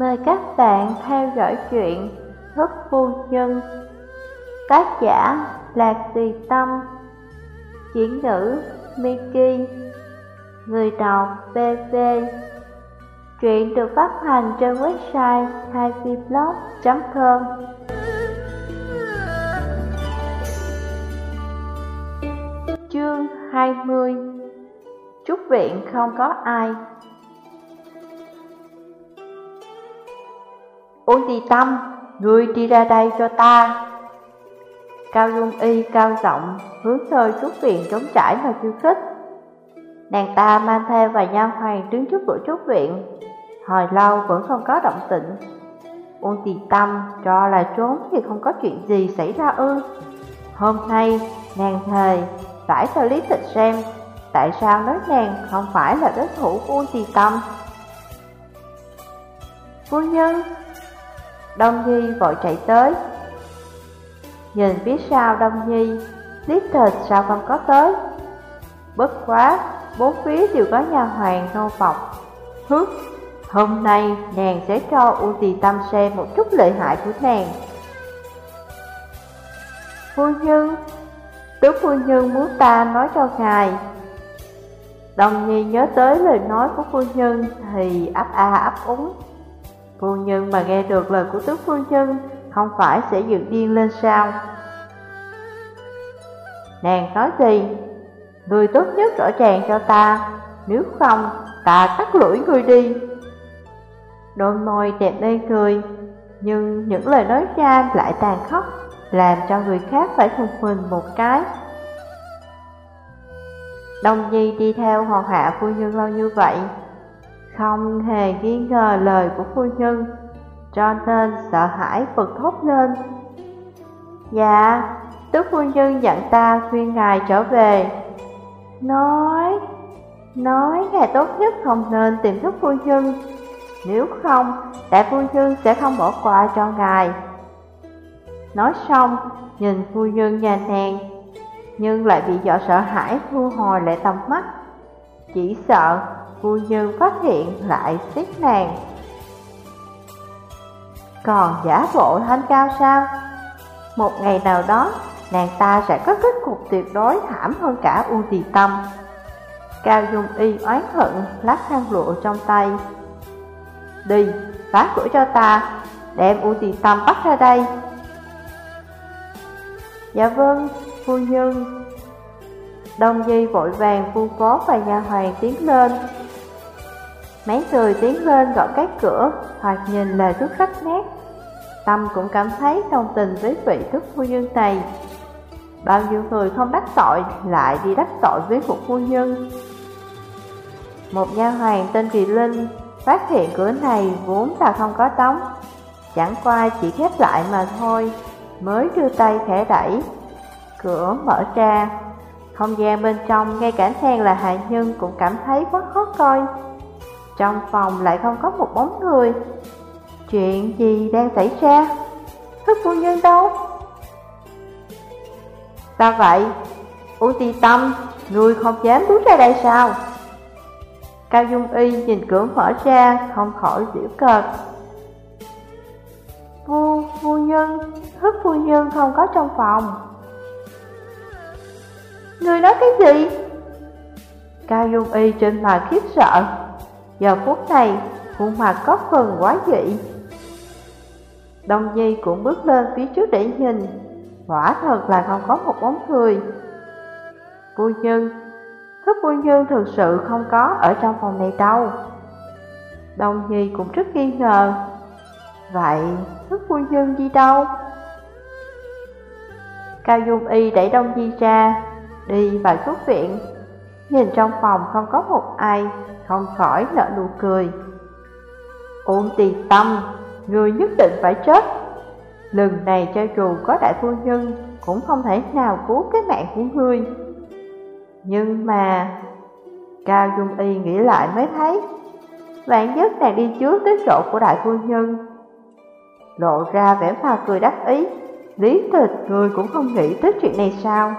Mời các bạn theo dõi chuyện Thức Phu Nhân. Tác giả Lạc Tùy Tâm. Chuyển ngữ Miki. Người đọc BV Truyện được phát hành trên website happyblog.com Chương 20 Trúc viện không có ai. Uông Tì Tâm, ngươi đi ra đây cho ta. Cao Dung Y cao giọng hướng nơi trúc viện trống trải mà khiêu khích. Nàng ta mang theo và nha hoàng đứng trước cửa trúc viện, hồi lâu vẫn không có động tĩnh. Uông Tì Tâm cho là trốn thì không có chuyện gì xảy ra ư. Hôm nay, nàng thề, phải cho lý thịt xem, tại sao nói nàng không phải là đối thủ của Uông Tì Tâm. Phu nhân, Đông Nhi vội chạy tới. Nhìn phía sau Đông Nhi Liết thịt sao không có tới? Bất quá, Bốn phía đều có nhà hoàng nô phọc Hứt Hôm nay nàng sẽ cho U Tì Tâm xem một chút lợi hại của nàng. Phu nhân tướng phu nhân muốn ta nói cho ngài. Đồng nhi nhớ tới lời nói của phu nhân Thì ấp a ấp úng. Phu nhân mà nghe được lời của tứ phu nhân, Không phải sẽ dựng điên lên sao? Nàng nói gì? Người tốt nhất rõ ràng cho ta, Nếu không, ta cắt lưỡi người đi. Đôi môi đẹp lên cười, Nhưng những lời nói ra lại tàn khốc, Làm cho người khác phải thùng mình một cái. Đông Nhi đi theo hoàng hạ phu nhân lâu như vậy không hề nghi ngờ lời của phu nhân, cho nên sợ hãi bật thốt lên. Dạ, tức phu nhân dặn ta khuyên ngài trở về. Nói, nói ngài tốt nhất không nên tìm thức phu nhân, nếu không, đại phu nhân sẽ không bỏ qua cho ngài. Nói xong, nhìn phu nhân nhà nàng, nhưng lại bị dọa sợ hãi thu hồi lại tầm mắt. Chỉ sợ phu nhân phát hiện lại xích nàng. Còn giả bộ thanh cao sao? Một ngày nào đó, nàng ta sẽ có kết cục tuyệt đối thảm hơn cả U Tì Tâm. Cao Dung Y oán hận lát khăn lụa trong tay. Đi, phá cửa cho ta, đem U Tì Tâm bắt ra đây. Dạ vâng, phu nhân. Đông Di vội vàng phu phó và nhà hoàng tiến lên. Mấy người tiến lên gõ cái cửa, hoặc nhìn là chút rách nét. Tâm cũng cảm thấy đồng tình với vị thức phu nhân này. Bao nhiêu người không đắc tội lại đi đắc tội với một phu nhân. Một nha hoàng tên Kỳ Linh phát hiện cửa này vốn là không có đóng, chẳng qua chỉ khép lại mà thôi, mới đưa tay khẽ đẩy. Cửa mở ra, không gian bên trong ngay cả thang là hạ nhân cũng cảm thấy quá khó coi. Trong phòng lại không có một bóng người Chuyện gì đang xảy ra? Thức phu nhân đâu? Sao vậy? U ti tâm, người không dám bước ra đây sao? Cao Dung Y nhìn cửa mở ra, không khỏi giễu cợt Phu, phu nhân, thức phu nhân không có trong phòng Người nói cái gì? Cao Dung Y trên mặt khiếp sợ Giờ phút này, khuôn mặt có phần quá dị. Đông Nhi cũng bước lên phía trước để nhìn, quả thật là không có một bóng người. Phu nhân, thức phu nhân thực sự không có ở trong phòng này đâu. Đông Nhi cũng rất nghi ngờ. Vậy, thức phu nhân đi đâu? Cao Dung Y đẩy Đông Nhi ra, đi vào xuất viện. Nhìn trong phòng không có một ai, không khỏi nở nụ cười. Ôn tì tâm, người nhất định phải chết. Lần này cho dù có đại phu nhân, cũng không thể nào cứu cái mạng của ngươi. Nhưng mà, Cao Dung Y nghĩ lại mới thấy, vạn nhất nàng đi trước tới chỗ của đại phu nhân. Lộ ra vẻ pha cười đắc ý, lý tịch người cũng không nghĩ tới chuyện này sao.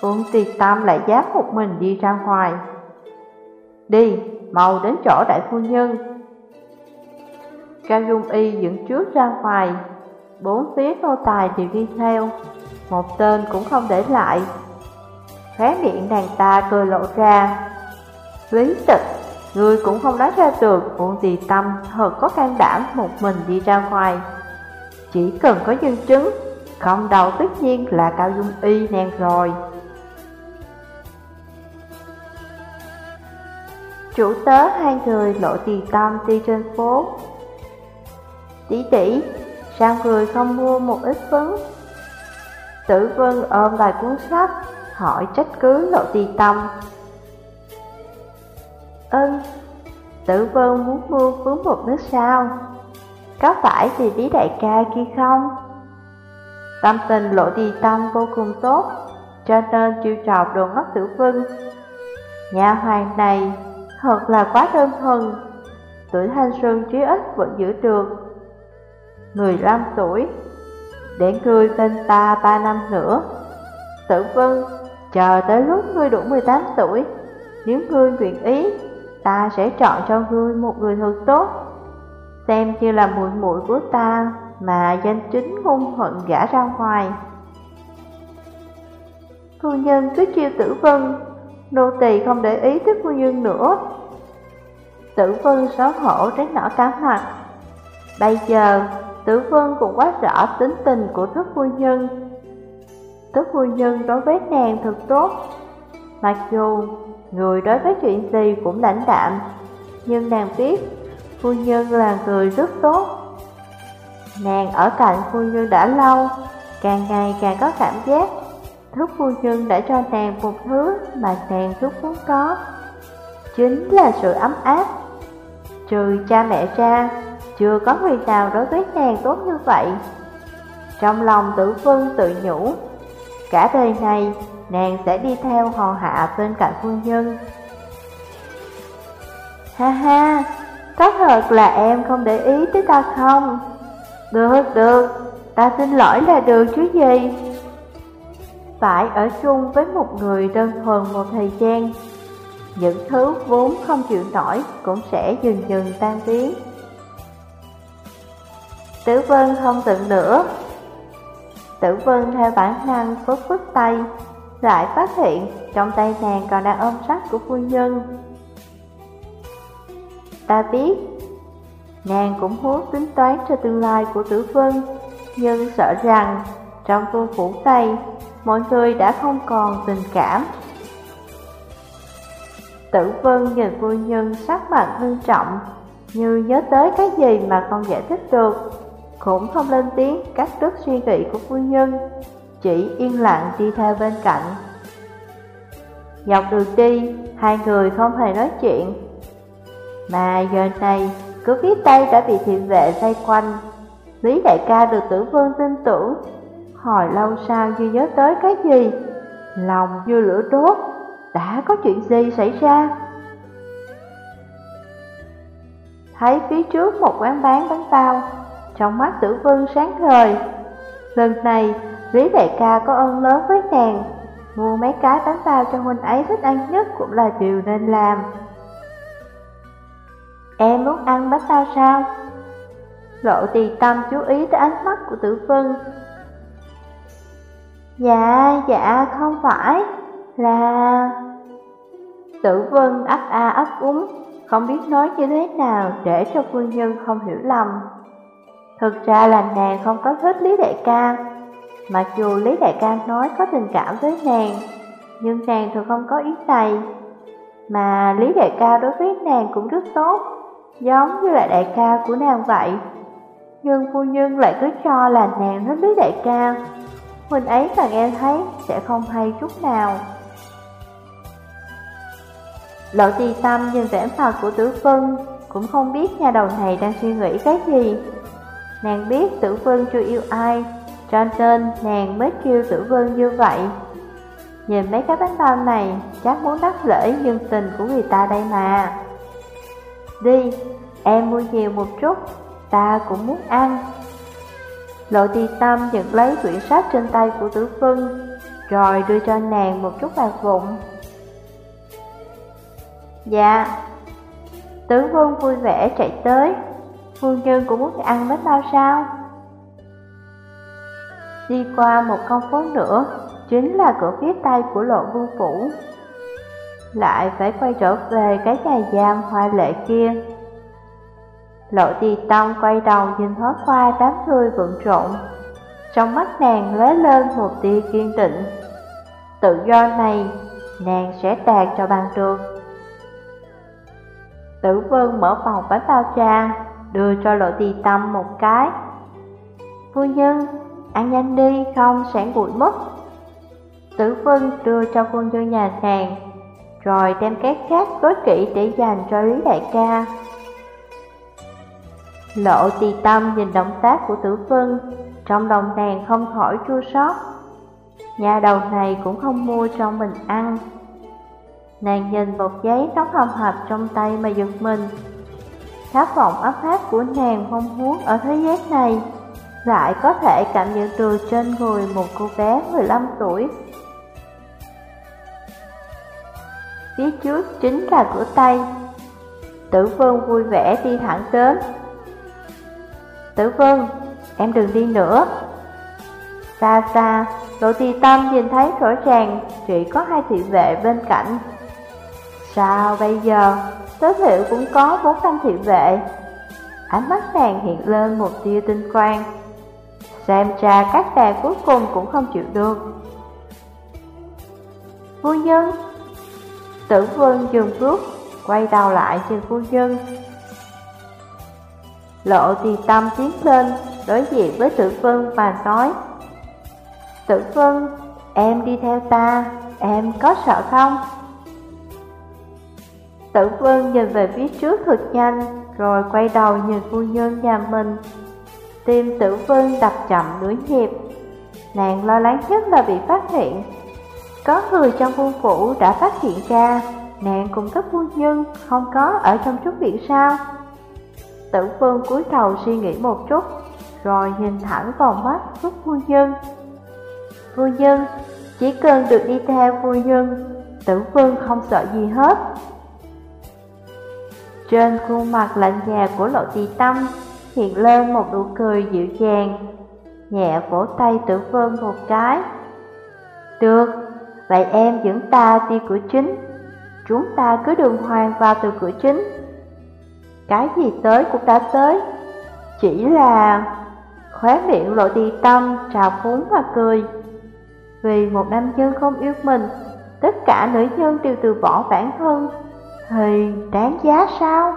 Phương Tiệt Tam lại dám một mình đi ra ngoài. Đi, mau đến chỗ đại phu nhân Cao Dung Y dựng trước ra ngoài, bốn phía nô tài đều đi theo, một tên cũng không để lại. Khóe miệng nàng ta cười lộ ra. Lý tịch, người cũng không nói ra được Uông Tì Tâm thật có can đảm một mình đi ra ngoài. Chỉ cần có nhân chứng, không đầu tất nhiên là Cao Dung Y nàng rồi. Chủ tớ hai người lộ tì tâm đi trên phố Tỷ tỷ, sao người không mua một ít phấn? Tử Vân ôm vài cuốn sách, hỏi trách cứ lộ tì tâm Ân, Tử Vân muốn mua phấn một nước sao? Có phải vì bí đại ca kia không? Tâm tình lộ tì tâm vô cùng tốt, cho nên chiêu trọc đồ ngốc Tử Vân Nhà hoàng này Thật là quá đơn thuần. Tuổi thanh xuân trí ít vẫn giữ được. 15 tuổi Để ngươi bên ta 3 năm nữa. Tử vân, Chờ tới lúc ngươi đủ 18 tuổi, Nếu ngươi nguyện ý, Ta sẽ chọn cho ngươi một người thật tốt. Xem như là muội muội của ta Mà danh chính ngôn thuận gã ra ngoài. Phu nhân cứ chiêu tử vân Nô tỳ không để ý tới phu nhân nữa. Tử Vân xấu hổ tránh nở cá mặt. Bây giờ, Tử Vân cũng quá rõ tính tình của thức phu nhân. Thức phu nhân đối với nàng thật tốt. Mặc dù, người đối với chuyện gì cũng lãnh đạm, Nhưng nàng biết phu nhân là người rất tốt. Nàng ở cạnh phu nhân đã lâu, Càng ngày càng có cảm giác Thúc phu nhân đã cho nàng một thứ mà nàng rất muốn có Chính là sự ấm áp Trừ cha mẹ ra, chưa có người nào đối với nàng tốt như vậy. Trong lòng tử vân tự nhủ, cả đời này nàng sẽ đi theo hò hạ bên cạnh phu nhân. Ha ha, có thật là em không để ý tới ta không? Được, được, ta xin lỗi là được chứ gì? Phải ở chung với một người đơn thuần một thời gian những thứ vốn không chịu nổi cũng sẽ dần dần tan biến. Tử Vân không tưởng nữa. Tử Vân theo bản năng phức phức tay, lại phát hiện trong tay nàng còn đang ôm sách của phu nhân. Ta biết, nàng cũng muốn tính toán cho tương lai của Tử Vân, nhưng sợ rằng trong vương phủ tay mọi người đã không còn tình cảm Tử Vân nhìn phu nhân sắc mặt nghiêm trọng, như nhớ tới cái gì mà không giải thích được, cũng không lên tiếng cắt đứt suy nghĩ của phu nhân, chỉ yên lặng đi theo bên cạnh. Dọc đường đi, hai người không hề nói chuyện, mà giờ này cứ phía tay đã bị thị vệ vây quanh. Lý đại ca được tử vương tin tưởng, hồi lâu sau như nhớ tới cái gì, lòng như lửa đốt đã có chuyện gì xảy ra? Thấy phía trước một quán bán bánh bao, trong mắt tử vân sáng ngời. Lần này, Lý đại ca có ơn lớn với nàng, mua mấy cái bánh bao cho huynh ấy thích ăn nhất cũng là điều nên làm. Em muốn ăn bánh bao sao? Lộ tì tâm chú ý tới ánh mắt của tử vân. Dạ, dạ, không phải, là... Tử vân ấp a ấp úng, không biết nói như thế nào để cho phu nhân không hiểu lầm. Thực ra là nàng không có thích Lý Đại ca, mặc dù Lý Đại ca nói có tình cảm với nàng, nhưng nàng thường không có ý này. Mà Lý Đại ca đối với nàng cũng rất tốt, giống như là đại ca của nàng vậy. Nhưng phu nhân lại cứ cho là nàng thích Lý Đại ca, Huynh ấy mà nghe thấy sẽ không hay chút nào. Lộ trì tâm nhìn vẻ mặt của tử vân Cũng không biết nhà đầu này đang suy nghĩ cái gì. Nàng biết tử vân chưa yêu ai Cho nên nàng mới kêu tử vân như vậy. Nhìn mấy cái bánh bao này Chắc muốn đắc lễ nhân tình của người ta đây mà. Đi, em mua nhiều một chút Ta cũng muốn ăn. Lộ ti tâm nhận lấy quyển sách trên tay của tử vân Rồi đưa cho nàng một chút bạc vụn Dạ Tử vương vui vẻ chạy tới Phu nhân cũng muốn ăn bánh bao sao? Đi qua một con phố nữa, chính là cửa phía tây của lộ vương phủ. Lại phải quay trở về cái nhà giam hoa lệ kia. Lộ tì tông quay đầu nhìn thoát qua đám người vượng trộn, Trong mắt nàng lóe lên một tia kiên định. Tự do này, nàng sẽ đạt cho bằng được. Tử Vân mở phòng bánh bao cha, đưa cho lộ tì tâm một cái. Phu nhân, ăn nhanh đi không sẽ nguội mất. Tử Vân đưa cho phu nhân nhà nàng, rồi đem cái khác gói kỹ để dành cho Lý Đại ca. Lộ tì tâm nhìn động tác của tử vân, trong lòng nàng không khỏi chua xót. Nhà đầu này cũng không mua cho mình ăn. Nàng nhìn một giấy nóng hầm hập trong tay mà giật mình. Khát vọng ấp áp của nàng mong muốn ở thế giới này, lại có thể cảm nhận được trên người một cô bé 15 tuổi. Phía trước chính là cửa Tây. Tử Vương vui vẻ đi thẳng đến, Tử Vân, em đừng đi nữa. Xa xa, Lộ Tì Tâm nhìn thấy rõ ràng chỉ có hai thị vệ bên cạnh. Sao bây giờ, tối thiểu cũng có bốn trăm thị vệ. Ánh mắt nàng hiện lên một tia tinh quang. Xem ra các đàn cuối cùng cũng không chịu được. Phu nhân Tử Vân dừng bước, quay đầu lại trên phu nhân, Lộ thì tâm tiến lên, đối diện với Tử Vân và nói Tử Vân, em đi theo ta, em có sợ không? Tử Vân nhìn về phía trước thật nhanh, rồi quay đầu nhìn phu nhân nhà mình. Tim Tử Vân đập chậm nửa nhịp, nàng lo lắng nhất là bị phát hiện. Có người trong quân phủ đã phát hiện ra, nàng cùng các phu nhân không có ở trong chút viện sao? Tử Vương cúi đầu suy nghĩ một chút, rồi nhìn thẳng vào mắt Phúc Phu Nhân. Phu Nhân, chỉ cần được đi theo Phu Nhân, Tử Vương không sợ gì hết. Trên khuôn mặt lạnh nhạt của lộ tỳ tâm hiện lên một nụ cười dịu dàng, nhẹ vỗ tay Tử Vương một cái. Được, vậy em dẫn ta đi cửa chính, chúng ta cứ đường hoàng vào từ cửa chính. Cái gì tới cũng đã tới. Chỉ là khóe miệng lộ đi tâm trào phúng và cười. Vì một nam nhân không yêu mình, Tất cả nữ nhân đều từ bỏ bản thân. Thì đáng giá sao?